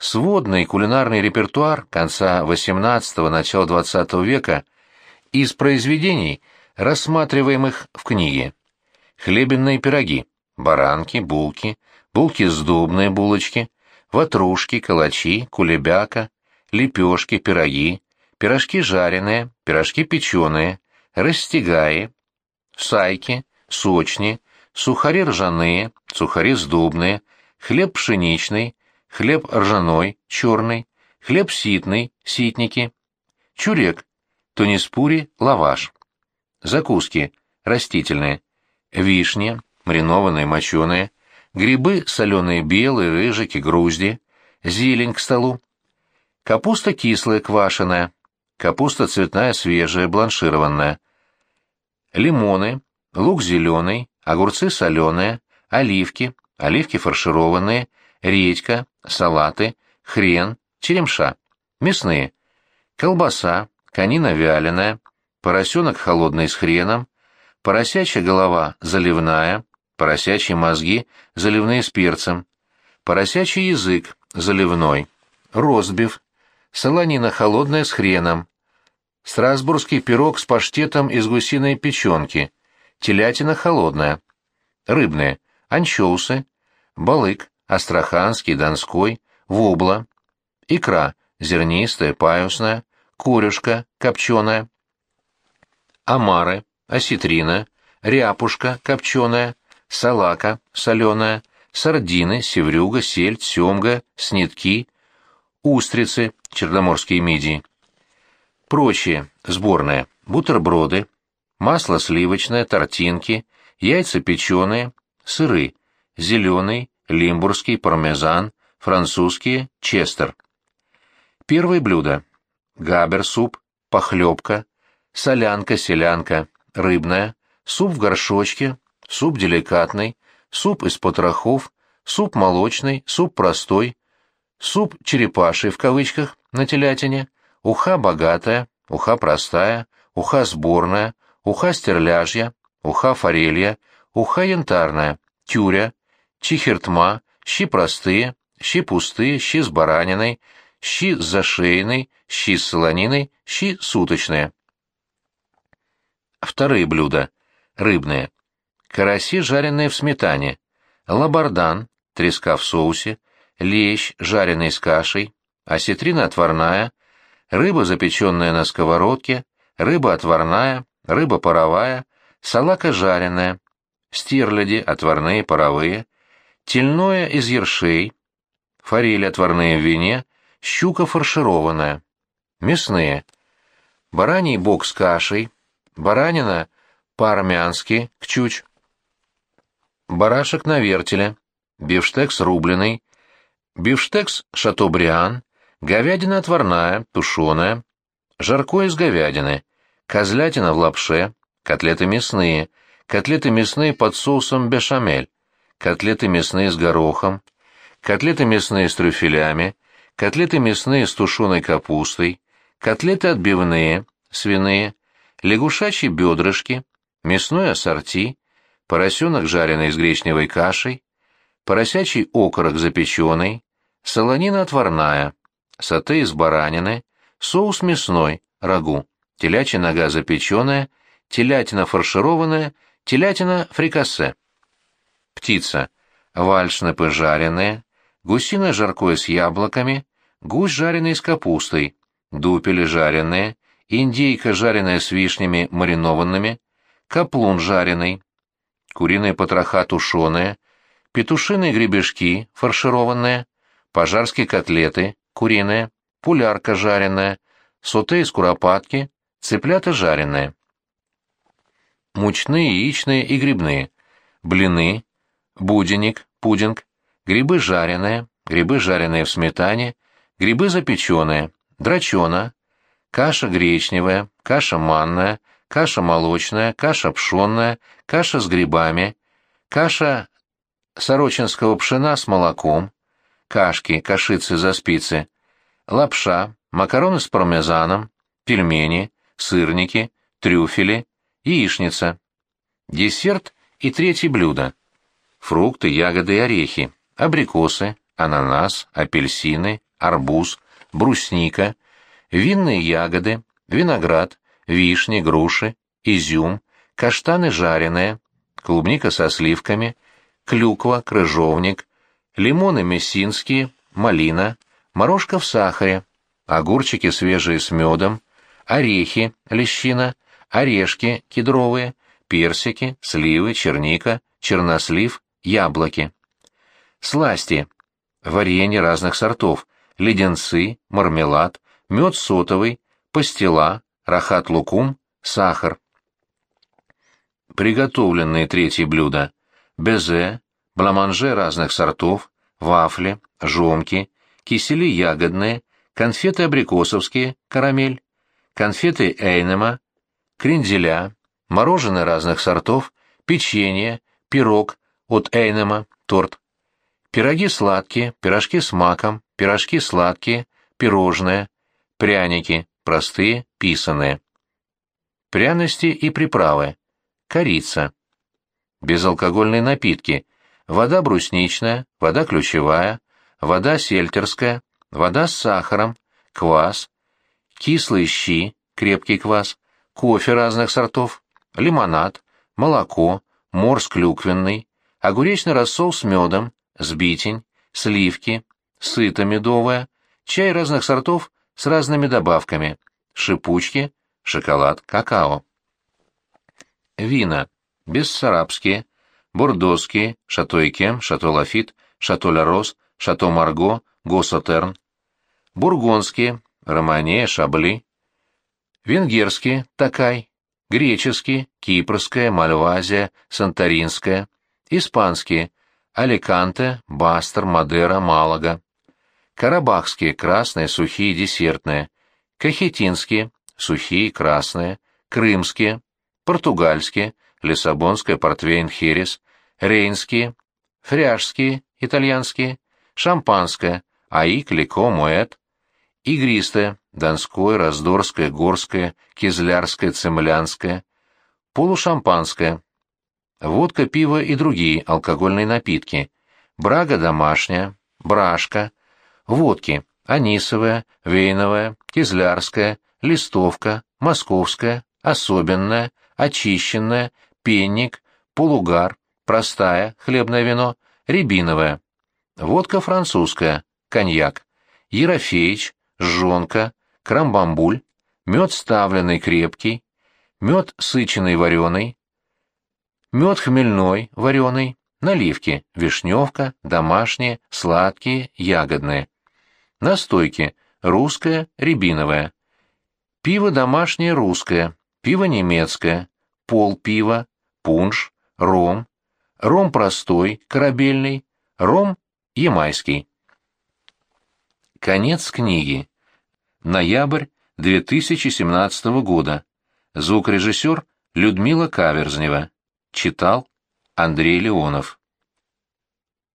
Сводный кулинарный репертуар конца XVIII – начала XX века из произведений, рассматриваемых в книге. Хлебенные пироги, баранки, булки, булки сдобные булочки, ватрушки, калачи, кулебяка, лепешки, пироги, пирожки жареные, пирожки печеные, растягаи, сайки, сочни, сухари ржаные, сухари сдобные, хлеб пшеничный, хлеб ржаной, черный, хлеб ситный, ситники, чурек, тунис-пури, лаваш. Закуски растительные, вишни, маринованные, моченые, грибы соленые белые, рыжики, грузди, зелень к столу, капуста кислая, квашеная, капуста цветная, свежая, бланшированная, лимоны, лук зеленый, огурцы соленые, оливки, оливки фаршированные, редька, салаты, хрен, черемша, мясные, колбаса, конина вяленая, поросенок холодный с хреном, поросячья голова заливная, поросячьи мозги заливные с перцем, поросячий язык заливной, ростбиф, солонина холодная с хреном, страсбургский пирог с паштетом из гусиной печенки, телятина холодная, рыбные, анчоусы, балык, астраханский, донской, вобла, икра, зернистая, паюсная, корюшка, копченая, омары, осетрина, ряпушка, копченая, салака, соленая, сардины, севрюга, сельдь, семга, снитки, устрицы, черноморские мидии. Прочие, сборные, бутерброды, масло сливочное, тортинки, яйца печеные, сыры, зеленый, лимбургский, пармезан, французские, честер. Первое блюдо. Габер-суп, похлебка, солянка-селянка, рыбная, суп в горшочке, суп деликатный, суп из потрохов, суп молочный, суп простой, суп черепаший в кавычках на телятине, уха богатая, уха простая, уха сборная, уха стерляжья, уха форелья, уха янтарная, тюря, чихертма, щи простые, щи пустые, щи с бараниной, щи с зашейной, щи с солониной, щи суточные. Вторые блюда. Рыбные. Караси, жареные в сметане. Лабардан, треска в соусе. Лещ, жареный с кашей. Осетрина отварная. Рыба, запеченная на сковородке. Рыба отварная. Рыба паровая. Салака жареная. Стерляди, отварные, паровые. Тельное из ершей. Форели отварные в вине. Щука фаршированная. Мясные. Бараний бок с кашей баранина по-армянски, кчуч, барашек на вертеле, бифштекс рубленый, бифштекс шатобриан, говядина отварная, тушеная, жаркое из говядины, козлятина в лапше, котлеты мясные, котлеты мясные под соусом бешамель, котлеты мясные с горохом, котлеты мясные с трюфелями, котлеты мясные с тушеной капустой, котлеты отбивные, свиные, лягушачьи бедрышки, мясное ассорти, поросенок, жареный с гречневой кашей, поросячий окорок запеченный, солонина отварная, сате из баранины, соус мясной, рагу, телячья нога запеченная, телятина фаршированная, телятина фрикассе. Птица. Вальшнепы жареные, гусиное жаркое с яблоками, гусь жареный с капустой, дупели жареные, индейка, жареная с вишнями маринованными, каплун жареный, куриные потроха тушеные, петушиные гребешки фаршированные, пожарские котлеты куриные, пулярка жареная, соте из куропатки, цыплята жареные. Мучные, яичные и грибные, блины, буденник, пудинг, грибы жареные, грибы жареные в сметане, грибы запеченные, драчона, каша гречневая, каша манная, каша молочная, каша пшенная, каша с грибами, каша сорочинского пшена с молоком, кашки, кашицы за спицы, лапша, макароны с пармезаном, пельмени, сырники, трюфели, яичница. Десерт и третье блюдо. Фрукты, ягоды и орехи, абрикосы, ананас, апельсины, арбуз, брусника, винные ягоды, виноград, вишни, груши, изюм, каштаны жареные, клубника со сливками, клюква, крыжовник, лимоны мессинские, малина, морожка в сахаре, огурчики свежие с медом, орехи, лещина, орешки кедровые, персики, сливы, черника, чернослив, яблоки. Сласти. Варенье разных сортов, леденцы, мармелад, мед сотовый, пастила, рахат-лукум, сахар. Приготовленные третьи блюда. Безе, бламанже разных сортов, вафли, жомки, кисели ягодные, конфеты абрикосовские, карамель, конфеты Эйнема, кренделя, мороженое разных сортов, печенье, пирог от Эйнема, торт. Пироги сладкие, пирожки с маком, пирожки сладкие, пирожные, пряники, простые, писаные. Пряности и приправы. Корица. Безалкогольные напитки. Вода брусничная, вода ключевая, вода сельтерская, вода с сахаром, квас, кислые щи, крепкий квас, кофе разных сортов, лимонад, молоко, морс клюквенный, огуречный рассол с медом, сбитень, сливки, сыто медовое, чай разных сортов с разными добавками, шипучки, шоколад, какао. Вина. Бессарабские, бордоские, шато Икем, шато Лафит, шато Ля Рос, шато Марго, Госсотерн. Бургонские, Романе, Шабли. Венгерские, Такай. Греческие, Кипрская, Мальвазия, Санторинская. Испанские, Аликанте, Бастер, Мадера, Малага. Карабахские, красные, сухие, десертные. Кахетинские, сухие, красные. Крымские, португальские, лиссабонская, портвейн, херес. Рейнские, фряжские, итальянские. Шампанское, аик, лико, муэт. Игристое, донское, раздорское, горское, кизлярское, цемлянское. Полушампанское, водка, пиво и другие алкогольные напитки, брага домашняя, брашка, водки, анисовая, вейновая, кизлярская, листовка, московская, особенная, очищенная, пенник, полугар, простая, хлебное вино, рябиновая, водка французская, коньяк, ерофеич, жжонка, крамбамбуль, мед ставленный крепкий, мед сыченый вареный, Мед хмельной, вареный, наливки, вишневка, домашние, сладкие, ягодные. Настойки, русское, рябиновое. Пиво домашнее русское, пиво немецкое, пол пива, пунш, ром, ром простой, корабельный, ром ямайский. Конец книги. Ноябрь 2017 года. Звукорежиссер Людмила Каверзнева. Читал Андрей Леонов